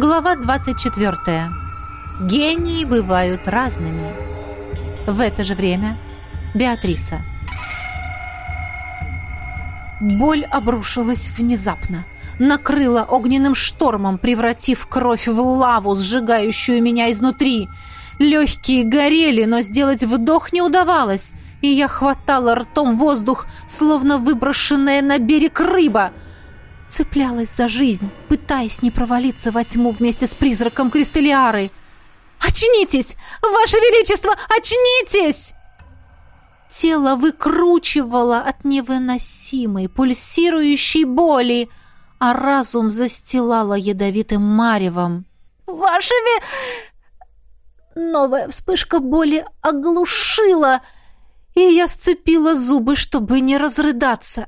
Глава 24. Гении бывают разными. В это же время Беатриса. Боль обрушилась внезапно. Накрыла огненным штормом, превратив кровь в лаву, сжигающую меня изнутри. Легкие горели, но сделать вдох не удавалось, и я хватала ртом воздух, словно выброшенная на берег рыба — Цеплялась за жизнь, пытаясь не провалиться во тьму вместе с призраком Кристалиары. «Очнитесь! Ваше Величество, очнитесь!» Тело выкручивало от невыносимой, пульсирующей боли, а разум застилало ядовитым маревом. «Ваше Ве...» Новая вспышка боли оглушила, и я сцепила зубы, чтобы не разрыдаться.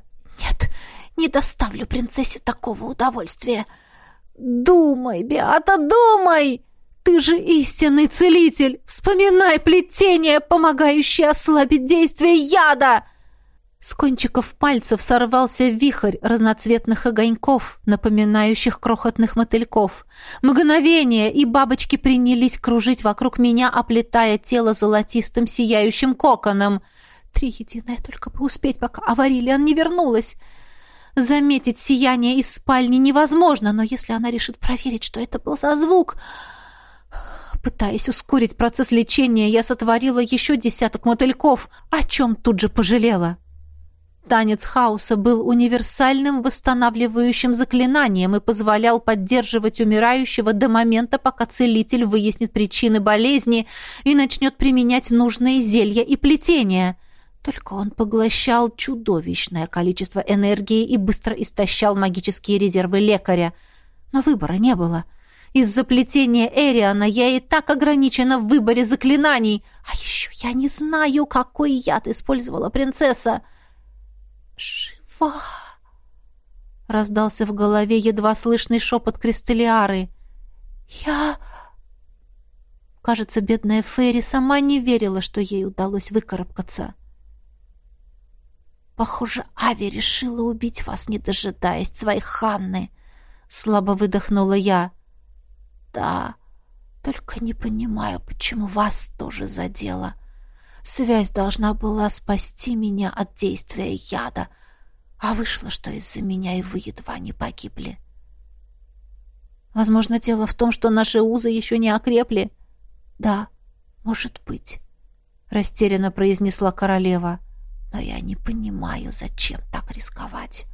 «Нет, не доставлю принцессе такого удовольствия. Думай, Беата, думай! Ты же истинный целитель! Вспоминай плетение, помогающее ослабить действие яда!» С кончиков пальцев сорвался вихрь разноцветных огоньков, напоминающих крохотных мотыльков. Мгновение, и бабочки принялись кружить вокруг меня, оплетая тело золотистым сияющим коконом. Три единое только бы успеть, пока Аварилиан не вернулась. Заметить сияние из спальни невозможно, но если она решит проверить, что это был за звук... Пытаясь ускорить процесс лечения, я сотворила еще десяток мотыльков, о чем тут же пожалела. Танец хаоса был универсальным восстанавливающим заклинанием и позволял поддерживать умирающего до момента, пока целитель выяснит причины болезни и начнет применять нужные зелья и плетения — только он поглощал чудовищное количество энергии и быстро истощал магические резервы лекаря. Но выбора не было. Из-за плетения Эриана я и так ограничена в выборе заклинаний. А еще я не знаю, какой яд использовала принцесса. «Жива!» — раздался в голове едва слышный шепот Кристалиары. «Я...» Кажется, бедная Фейри сама не верила, что ей удалось выкарабкаться. Похоже, Ави решила убить вас, не дожидаясь своей Ханны. Слабо выдохнула я. Да, только не понимаю, почему вас тоже задело. Связь должна была спасти меня от действия яда, а вышло, что из-за меня и вы едва не погибли. Возможно, дело в том, что наши узы еще не окрепли. Да, может быть, растерянно произнесла королева. — но я не понимаю, зачем так рисковать.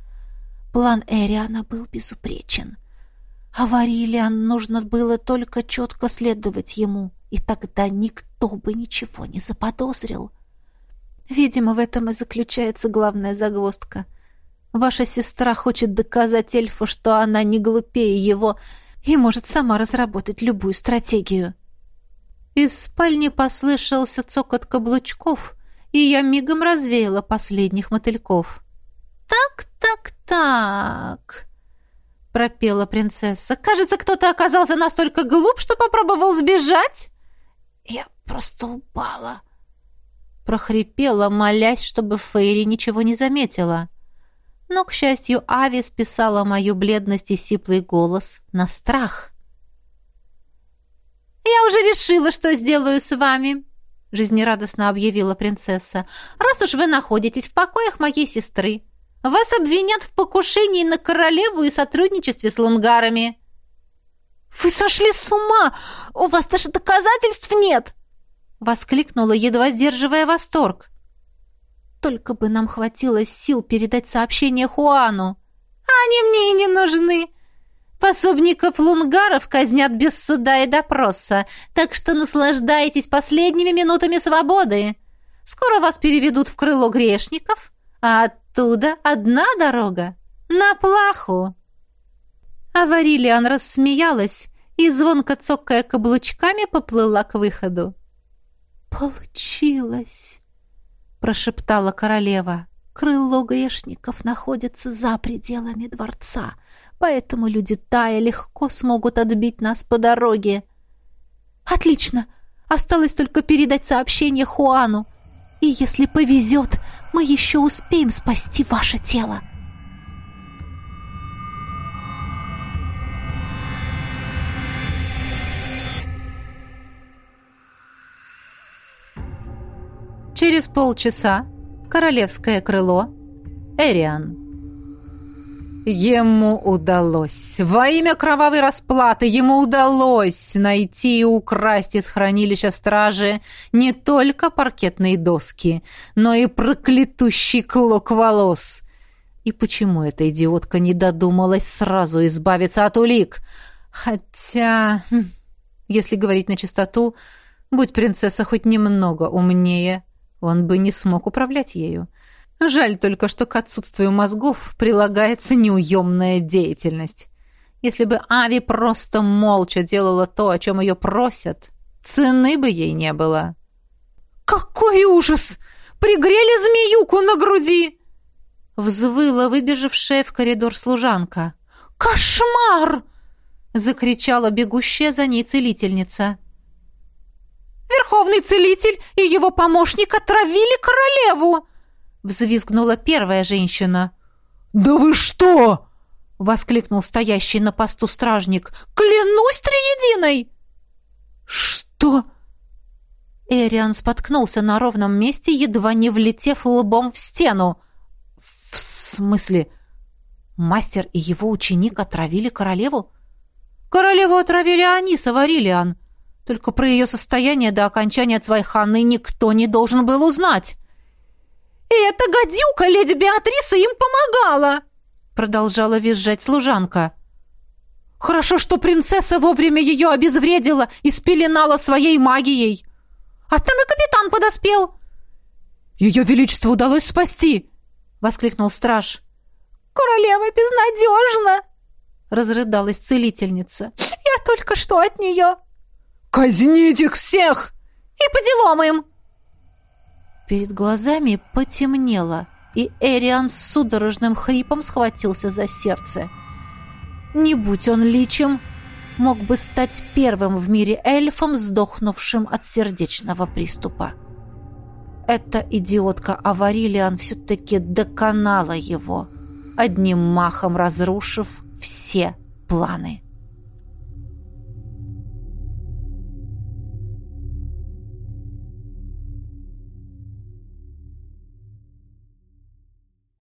План Эриана был безупречен. А Варилиан нужно было только четко следовать ему, и тогда никто бы ничего не заподозрил. Видимо, в этом и заключается главная загвоздка. Ваша сестра хочет доказать эльфу, что она не глупее его и может сама разработать любую стратегию. Из спальни послышался цокот каблучков, и я мигом развеяла последних мотыльков. «Так, так, так», — пропела принцесса. «Кажется, кто-то оказался настолько глуп, что попробовал сбежать». «Я просто упала», — прохрипела, молясь, чтобы Фейри ничего не заметила. Но, к счастью, Ави списала мою бледность и сиплый голос на страх. «Я уже решила, что сделаю с вами», — жизнерадостно объявила принцесса. «Раз уж вы находитесь в покоях моей сестры, вас обвинят в покушении на королеву и сотрудничестве с лунгарами». «Вы сошли с ума! У вас даже доказательств нет!» — воскликнула, едва сдерживая восторг. «Только бы нам хватило сил передать сообщение Хуану». «Они мне и не нужны!» Пособников лунгаров казнят без суда и допроса, так что наслаждайтесь последними минутами свободы. Скоро вас переведут в крыло грешников, а оттуда одна дорога — на плаху». А Варилиан рассмеялась и, звонко цокая каблучками, поплыла к выходу. «Получилось!» — прошептала королева. Крыло грешников находится за пределами дворца, поэтому люди Тая легко смогут отбить нас по дороге. Отлично! Осталось только передать сообщение Хуану. И если повезет, мы еще успеем спасти ваше тело. Через полчаса королевское крыло Эриан. Ему удалось. Во имя кровавой расплаты ему удалось найти и украсть из хранилища стражи не только паркетные доски, но и проклятущий клок волос. И почему эта идиотка не додумалась сразу избавиться от улик? Хотя, хм, если говорить на чистоту, будь принцесса хоть немного умнее, он бы не смог управлять ею. Жаль только, что к отсутствию мозгов прилагается неуемная деятельность. Если бы Ави просто молча делала то, о чем ее просят, цены бы ей не было. «Какой ужас! Пригрели змеюку на груди!» Взвыла выбежавшая в коридор служанка. «Кошмар!» — закричала бегущая за ней целительница. «Верховный целитель и его помощник отравили королеву!» взвизгнула первая женщина. «Да вы что?» — воскликнул стоящий на посту стражник. «Клянусь триединой!» «Что?» Эриан споткнулся на ровном месте, едва не влетев лбом в стену. «В смысле? Мастер и его ученик отравили королеву?» «Королеву отравили они, Саварилиан. Только про ее состояние до окончания Цвайханы никто не должен был узнать». «И эта гадюка, леди Беатриса, им помогала!» Продолжала визжать служанка. «Хорошо, что принцесса вовремя ее обезвредила и спеленала своей магией. А там и капитан подоспел!» «Ее величеству удалось спасти!» — воскликнул страж. «Королева безнадежна!» — разрыдалась целительница. «Я только что от нее!» «Казнить их всех!» «И по делам им!» Перед глазами потемнело, и Эриан с судорожным хрипом схватился за сердце. Не будь он личем, мог бы стать первым в мире эльфом, сдохнувшим от сердечного приступа. Эта идиотка Аварилиан все-таки доконала его, одним махом разрушив все планы.